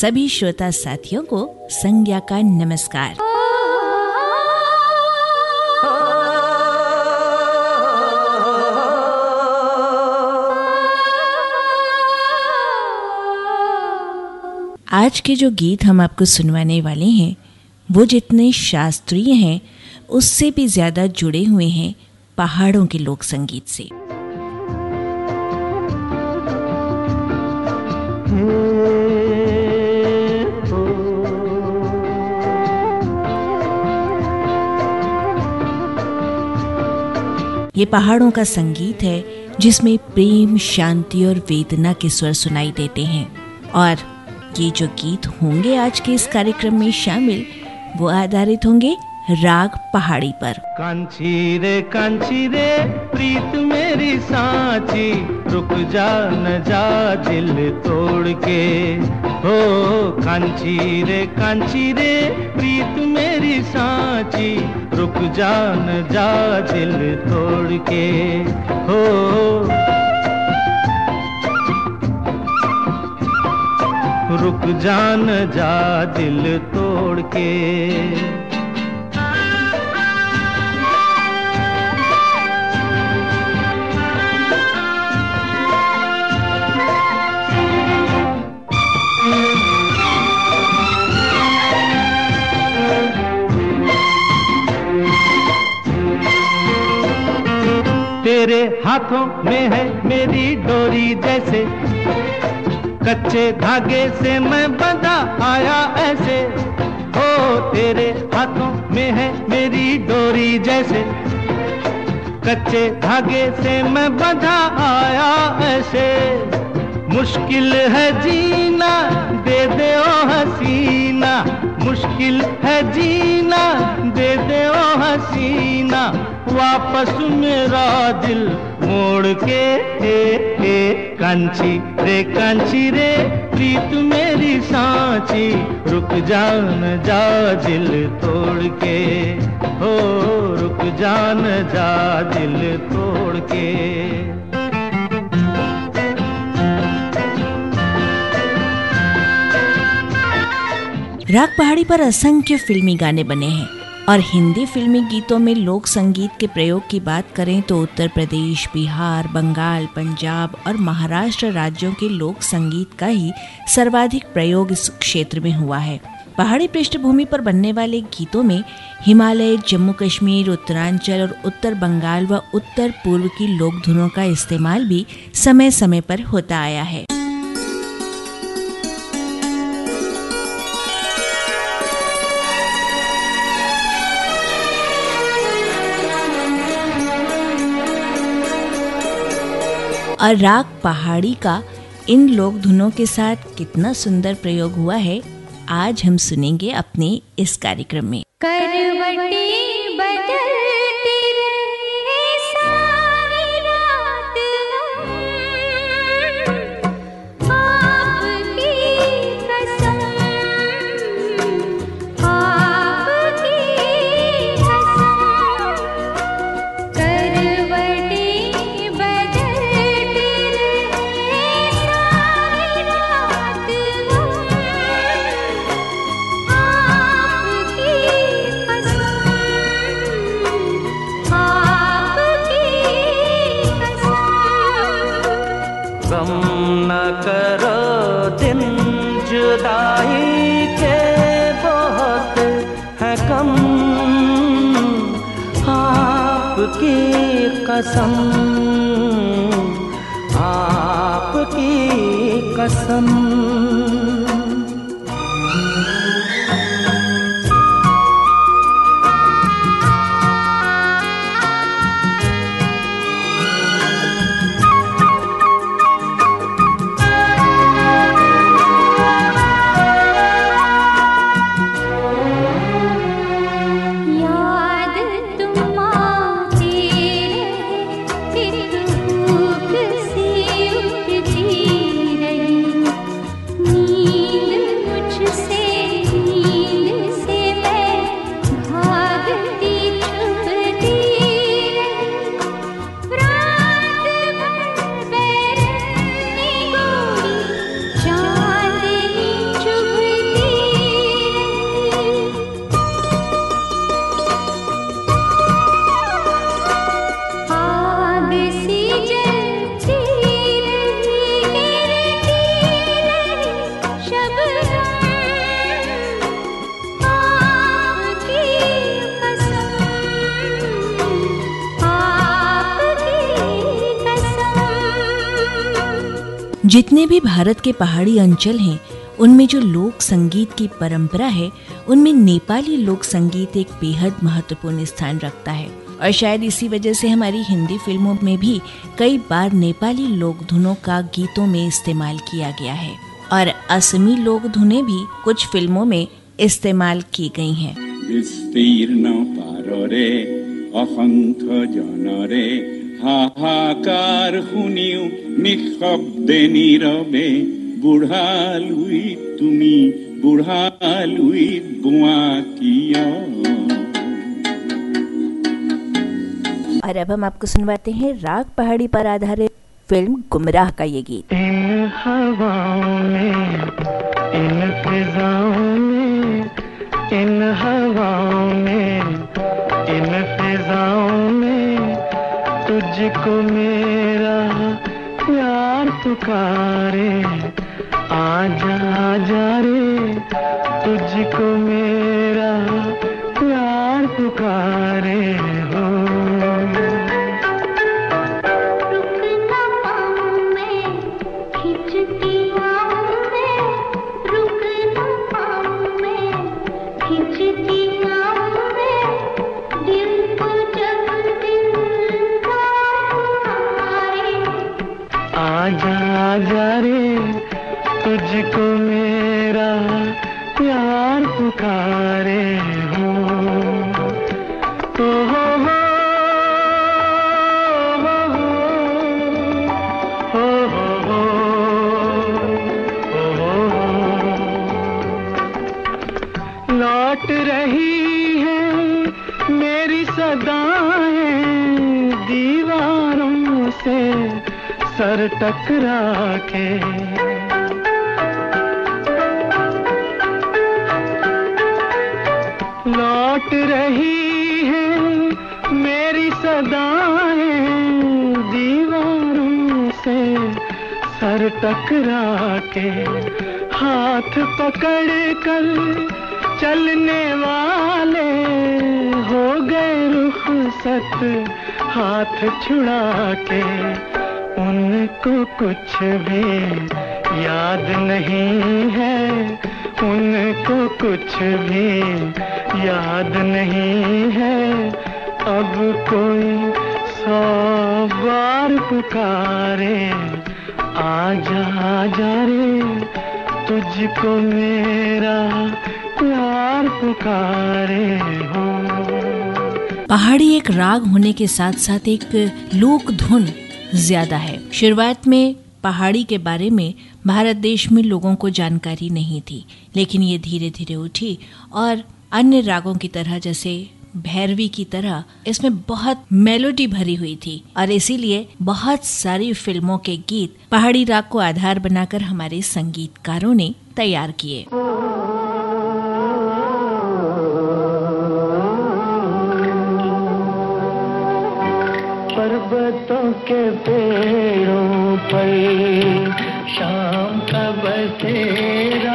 सभी श्रोता साथियों को संज्ञा का नमस्कार। आज के जो गीत हम आपको सुनवाने वाले हैं, वो जितने शास्त्रीय हैं, उससे भी ज़्यादा जुड़े हुए हैं पहाड़ों के लोक संगीत से। ये पहाड़ों का संगीत है, जिसमें प्रेम, शांति और वेदना के स्वर सुनाई देते हैं। और ये जो गीत होंगे आज के इस कार्यक्रम में शामिल, वो आधारित होंगे राग पहाड़ी पर। कांची रे कांची रे, प्रीत मेरी सांची, रुक जा, न जा, दिल तोड़ के। हो कांची रे कांची रे प्रीत मेरी सांची, रुक जान जा दिल तोड़ के। हो, रुक जान जा दिल तोड़ के। हाथों में है मेरी डोरी जैसे। कच्चे धागे से मैं बंधा आया ऐसे। ओ, तेरे हाथों में है मेरी डोरी जैसे। कच्चे धागे से मैं बंधा आया ऐसे। मुश्किल है जीना, दे दे ओ हसीना। मुश्किल है जीना दे दे ओ हसीना, वापस मेरा दिल मोड़ के। हे हे, कांची रे, कंची रे, प्रीत मेरी सांची, रुक जान जा दिल तोड़ के। हो, रुक जान जा दिल तोड़ के। राग पहाड़ी पर असंख्य फिल्मी गाने बने हैं। और हिंदी फिल्मी गीतों में लोक संगीत के प्रयोग की बात करें तो उत्तर प्रदेश, बिहार, बंगाल, पंजाब और महाराष्ट्र राज्यों के लोक संगीत का ही सर्वाधिक प्रयोग इस क्षेत्र में हुआ है। पहाड़ी पृष्ठभूमि पर बनने वाले गीतों में हिमालय, जम्मू कश्मीर, उत्तरांचल और उत्तर बंगाल व उत्तर पूर्व की लोक धुनों का इस्तेमाल भी समय समय पर होता आया है। और राग पहाड़ी का इन लोक धुनों के साथ कितना सुंदर प्रयोग हुआ है, आज हम सुनेंगे अपने इस कार्यक्रम में। करवटी बदल कसम आपकी कसम। जितने भी भारत के पहाड़ी अंचल हैं, उनमें जो लोक संगीत की परंपरा है, उनमें नेपाली लोक संगीत एक बेहद महत्वपूर्ण स्थान रखता है और शायद इसी वजह से हमारी हिंदी फ़िल्मों में भी कई बार नेपाली लोक धुनों का गीतों में इस्तेमाल किया गया है और असमी लोक धुनें भी कुछ फ़िल्मों में इस्तेमाल की गई हैं। জনরে হাহাকাৰ শুনিও নিঃশব্দে নীৰৱে বুঢ়ালুই তুমি বুঢ়ালুই বোৱা কিয় और अब हम आपको सुनवाते हैं राग पहाड़ी पर आधारित फिल्म गुमराह का ये गीत इन हवाओं में इन फिजाओं में इन हवाओं में इन फिजाओं में तुझको मेरा प्यार पुकारे आजा आजा रे। तुझको मेरा प्यार पुकारे। मेरा प्यार पुकारे हो। हो हो हो। लौट रही है मेरी सदाएँ दीवारों से सर टकरा के। लौट रही है, मेरी सदाएँ दीवारों से। सर टकरा के हाथ पकड़ कर चलने वाले हो गए रुखसत। हाथ छुड़ा के उनको कुछ भी याद नहीं है, उनको कुछ भी याद नहीं है, अब कोई सौ बार पुकारे, आजा आजा रे, तुझको मेरा प्यार पुकारे हो। पहाड़ी एक राग होने के साथ साथ एक लोक धुन ज़्यादा है। शुरुआत में पहाड़ी के बारे में भारत देश में लोगों को जानकारी नहीं थी, लेकिन ये धीरे धीरे उठी और अन्य रागों की तरह, जैसे भैरवी की तरह, इसमें बहुत मेलोडी भरी हुई थी। और इसीलिए बहुत सारी फ़िल्मों के गीत पहाड़ी राग को आधार बनाकर हमारे संगीतकारों ने तैयार किए। पर्वतों के पेड़ों पर शाम का बसेरा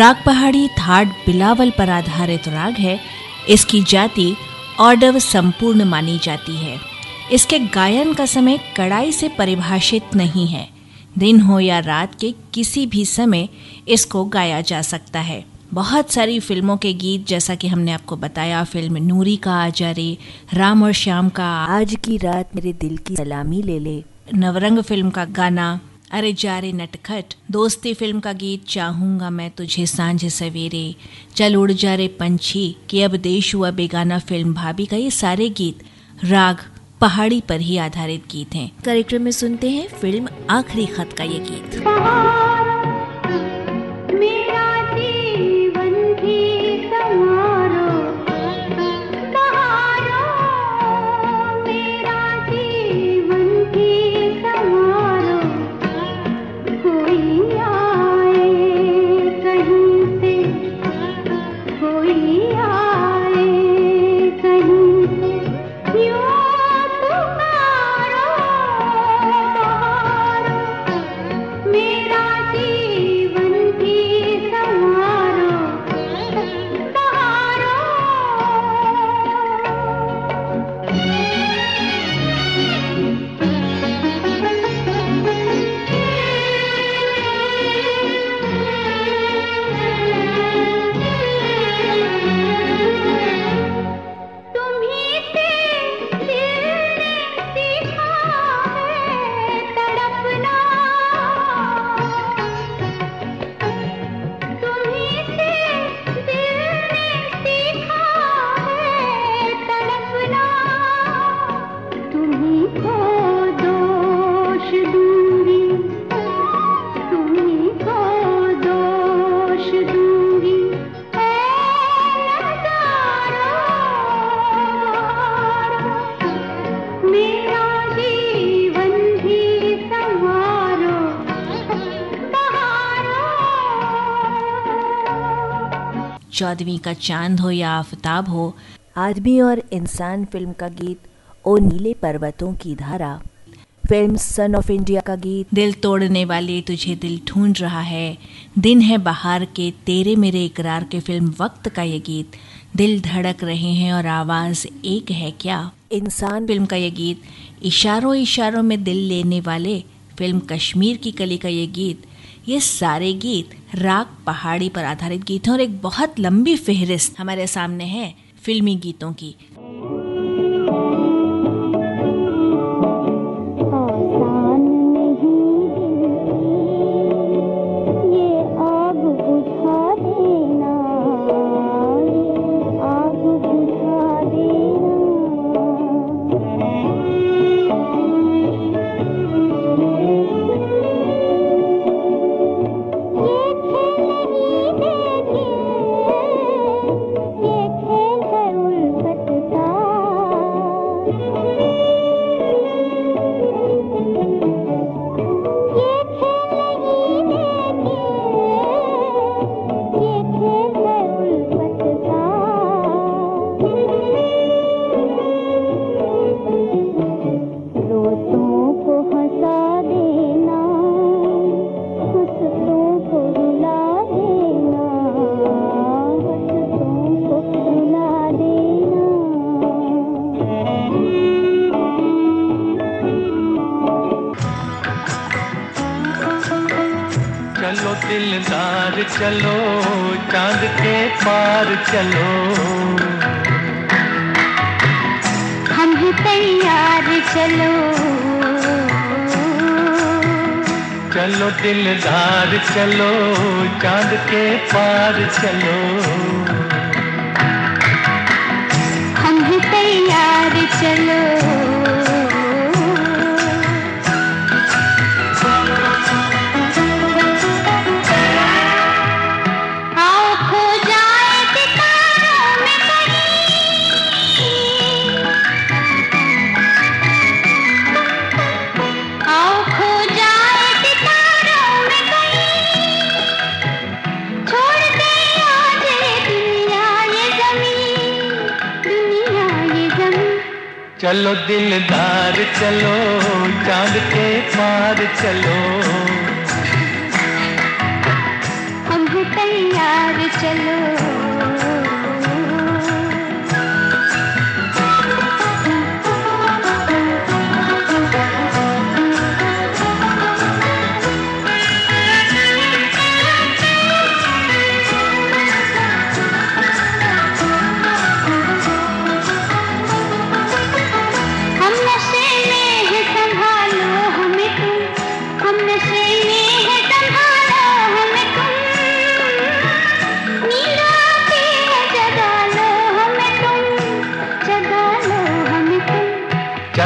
राग पहाड़ी थाट बिलावल पर आधारित राग है। इसकी जाति ऑर्डव संपूर्ण मानी जाती है। इसके गायन का समय कड़ाई से परिभाषित नहीं है। दिन हो या रात के किसी भी समय इसको गाया जा सकता है। बहुत सारी फ़िल्मों के गीत जैसा कि हमने आपको बताया फ़िल्म नूरी का आजा रे राम और श्याम का आज की रात मेरे दिल की सलामी ले ले। नवरंग फ़िल्म का गाना अरे जा रे नटखट, दोस्ती फ़िल्म का गीत चाहूँगा मैं तुझे साँझ सवेरे। चल उड़ जा रे पंछी, कि अब देश हुआ बेगाना फ़िल्म भाभी का ये सारे गीत, राग पहाड़ी पर ही आधारित गीत हैं। कार्यक्रम में सुनते हैं फ़िल्म आखिरी खत का ये गीत। चौदहवीं का चाँद हो या आफताब हो, आदमी और इंसान फ़िल्म का गीत ओ नीले पर्वतों की धारा। फ़िल्म सन ऑफ़ इंडिया का गीत, दिल तोड़ने वाले तुझे दिल ढूंढ रहा है, दिन है बहार के, तेरे मेरे इकरार के फ़िल्म वक्त का ये गीत। दिल धड़क रहे हैं और आवाज़ एक है क्या? इंसान फ़िल्म का ये गीत, इशारों इशारों में दिल लेने वाले, फ़िल्म कश्मीर की कली का ये गीत। ये सारे गीत राग पहाड़ी पर आधारित गीत और एक बहुत लंबी फेहरिस्त हमारे सामने है फिल्मी गीतों की। दिलदार चलो चाँद के पार चलो। हम ही तैयार चलो। चलो दिलदार चलो चाँद के पार चलो। हम ही तैयार चलो। यार चलो।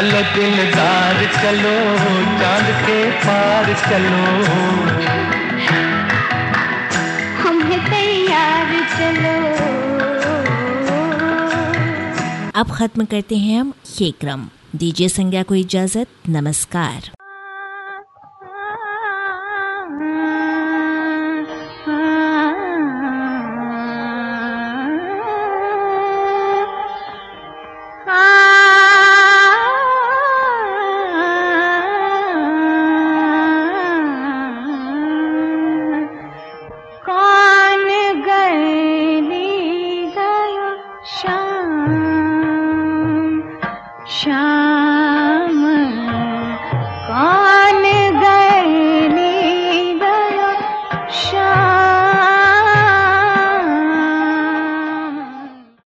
चलो दिलदार चलो चाँद के पार चलो। हम तैयार चलो। अब खत्म करते हैं हम ये क्रम। दीजिए संज्ञा को इजाज़त नमस्कार।